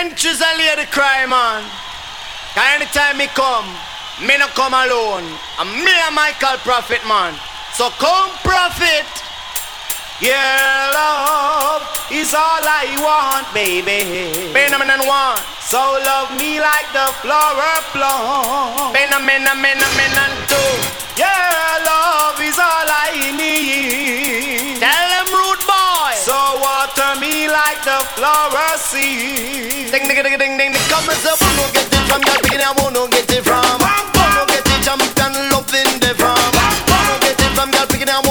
Trenches a lady cry, man. Anytime me come, me no come alone. And me and Michael Prophet, man. So come, Prophet. Yeah, love is all I want, baby. Benjamin one. So love me like the flower bloom. Benjamin, Benjamin, and two. Yeah, love is all I need. Seed. Ding, ding, ding, ding, ding. Come and say, wanna get it from your beginning, I wanna get it from. Wanna get it champion loving the from. Wanna get it from beginning, I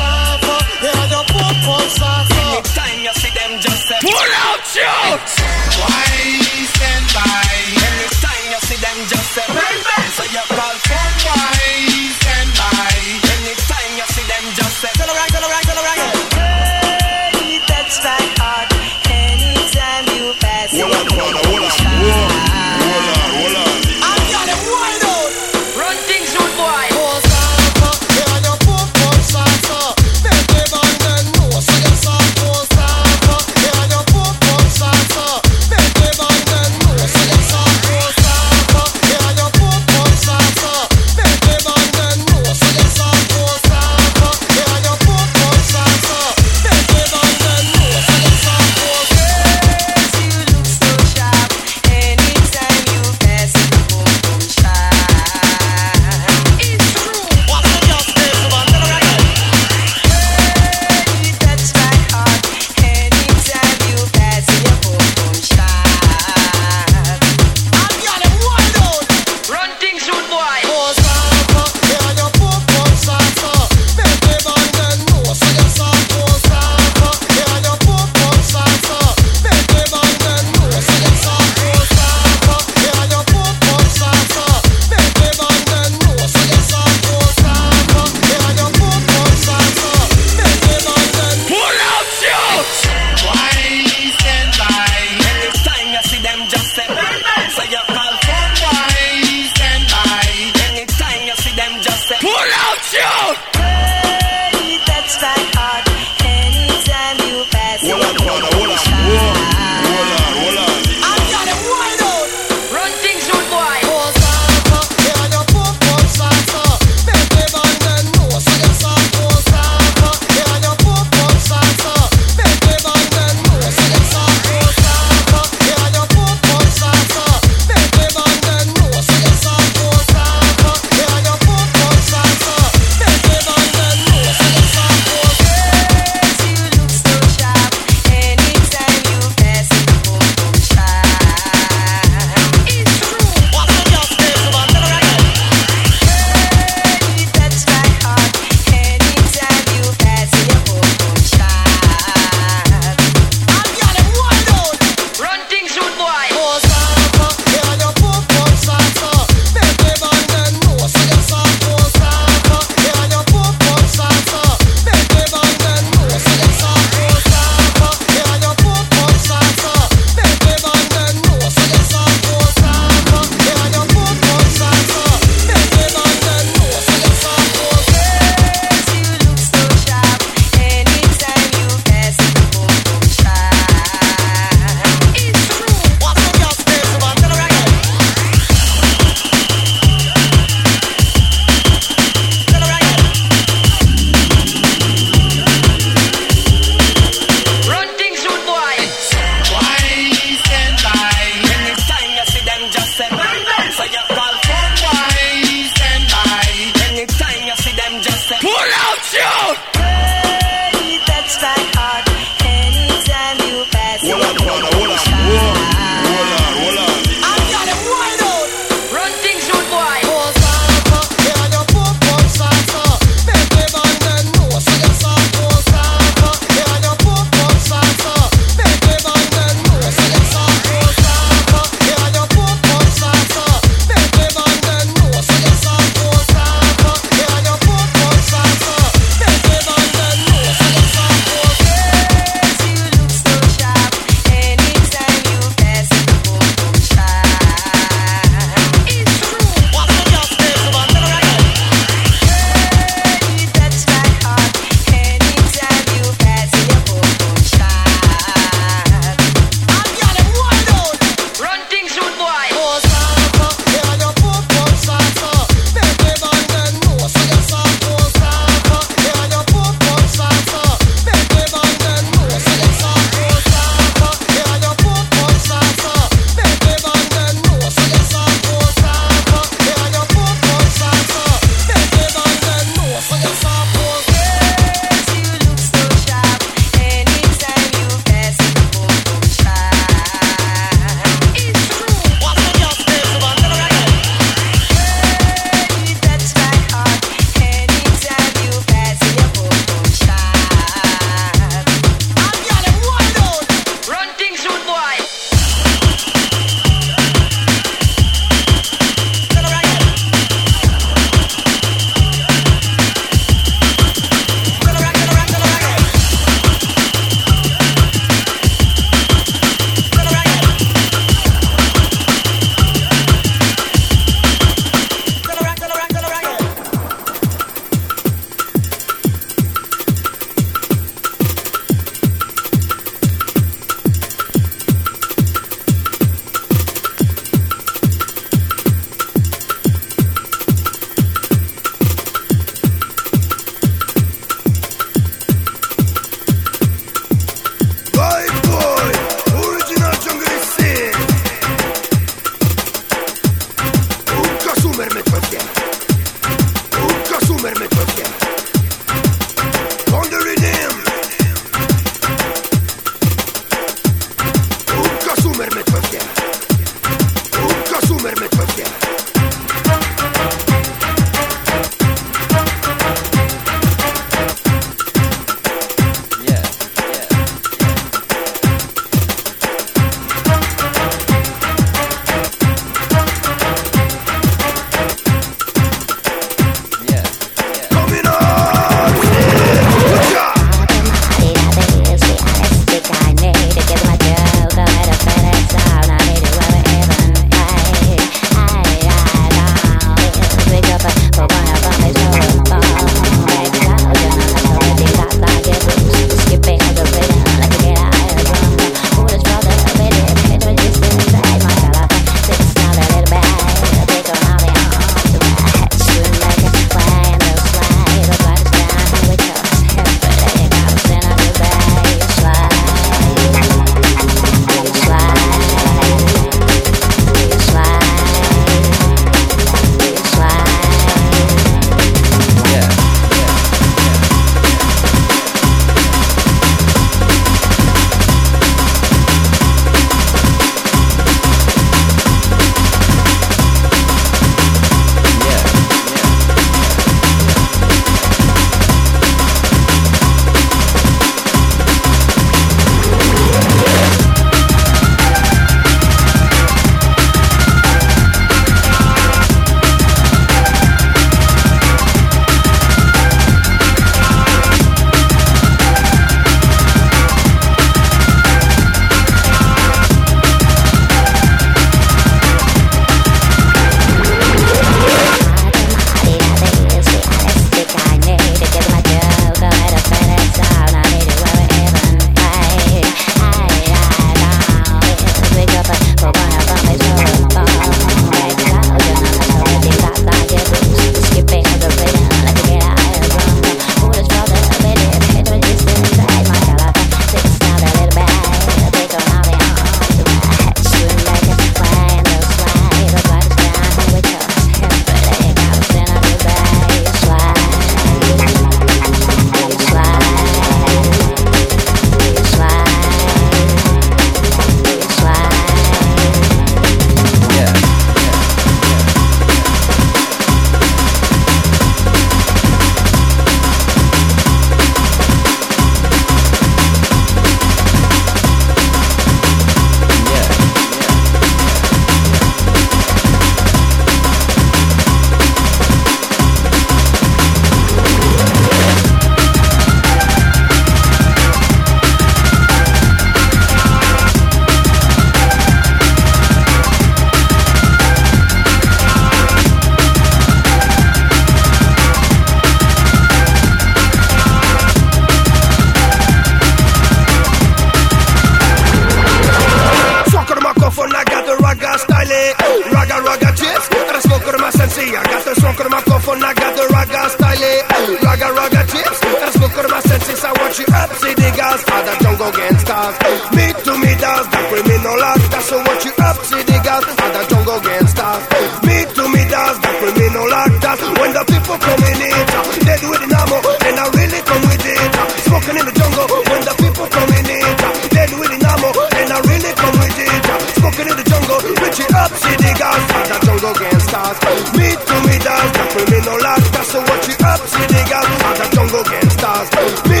jungle gangsters. Me to me does the criminal act, so watch you up, see the girls, for the jungle gangsters. Me to me does the criminal act, when the people come in it, do it in ammo, then I really come with it. Smoking in the jungle, when the people come in it, do it in ammo, then I really come with it. Smoking in the jungle, Richie up, see the girls, for the jungle gangsters. Me to me does the criminal act, so watch you up, see the girls, for the jungle gangsters. Me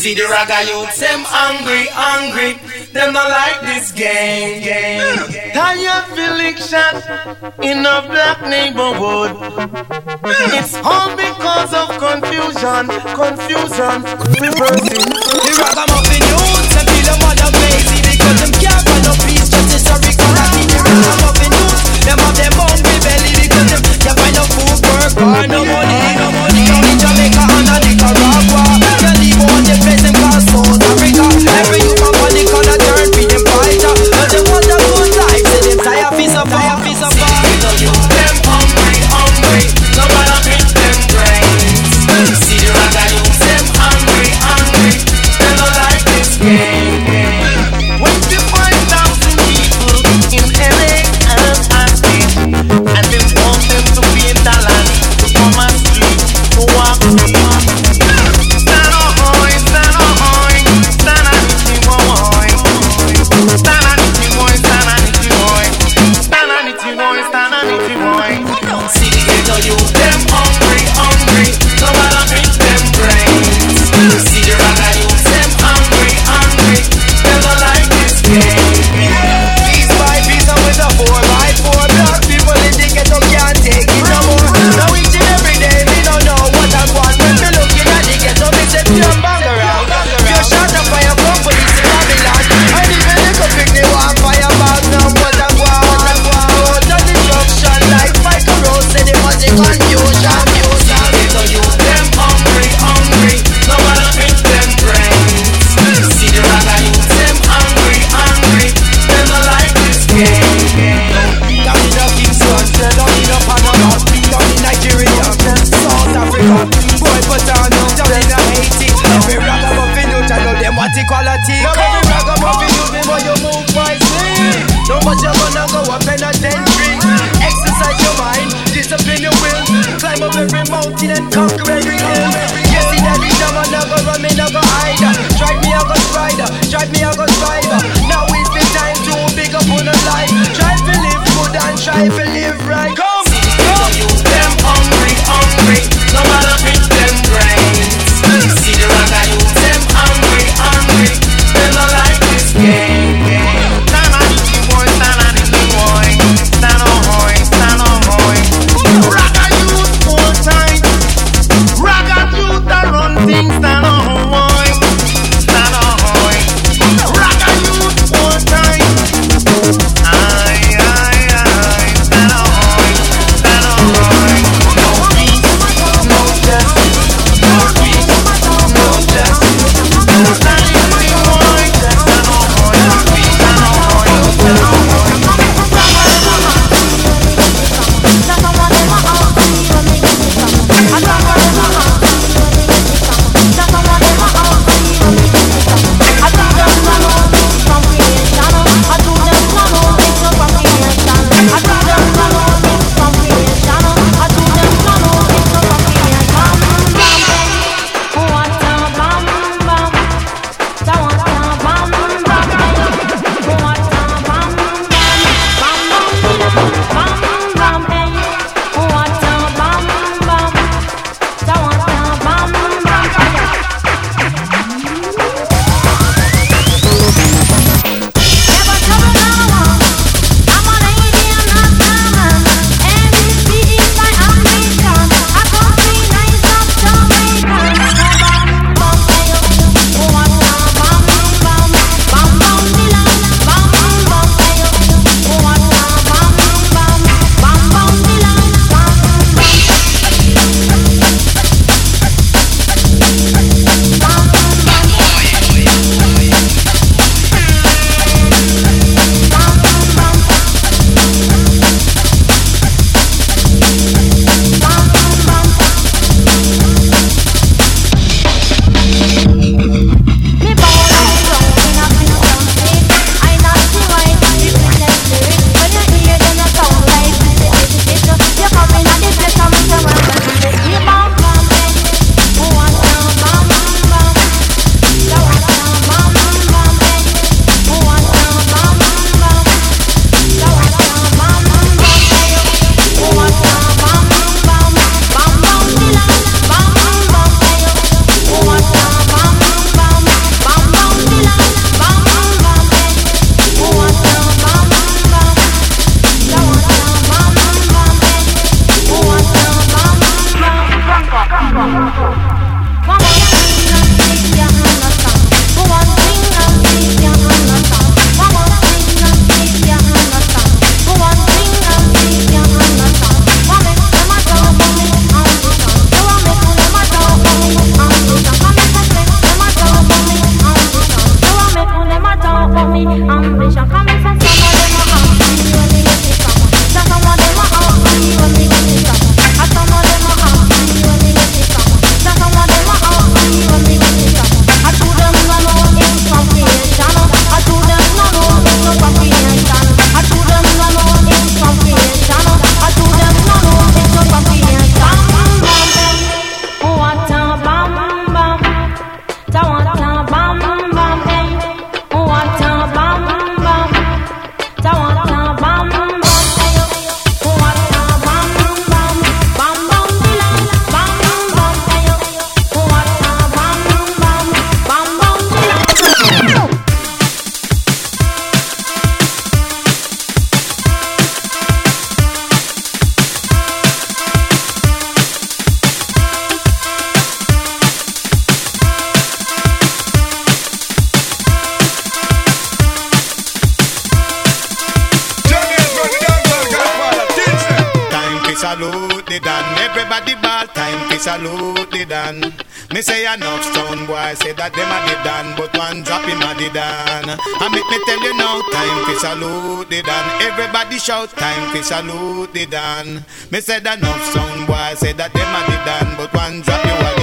See the ragga youths, them angry, angry. Them not like this game, game. Tired feeling shot in a black neighborhood. It's all because of confusion, confusion. Reversing. The ragga muffin youths, them feel them all crazy because them can't find no peace. Just historic, I see the ragga muffin youths. Them have them hungry belly because them can't find no food, work, or no money. enough sound boy say that them a the done, but one drop him a the done. I make me tell you now, time for salute the done. Everybody shout, time for salute the done. Me said enough sound boy say that them a the done, but one drop you a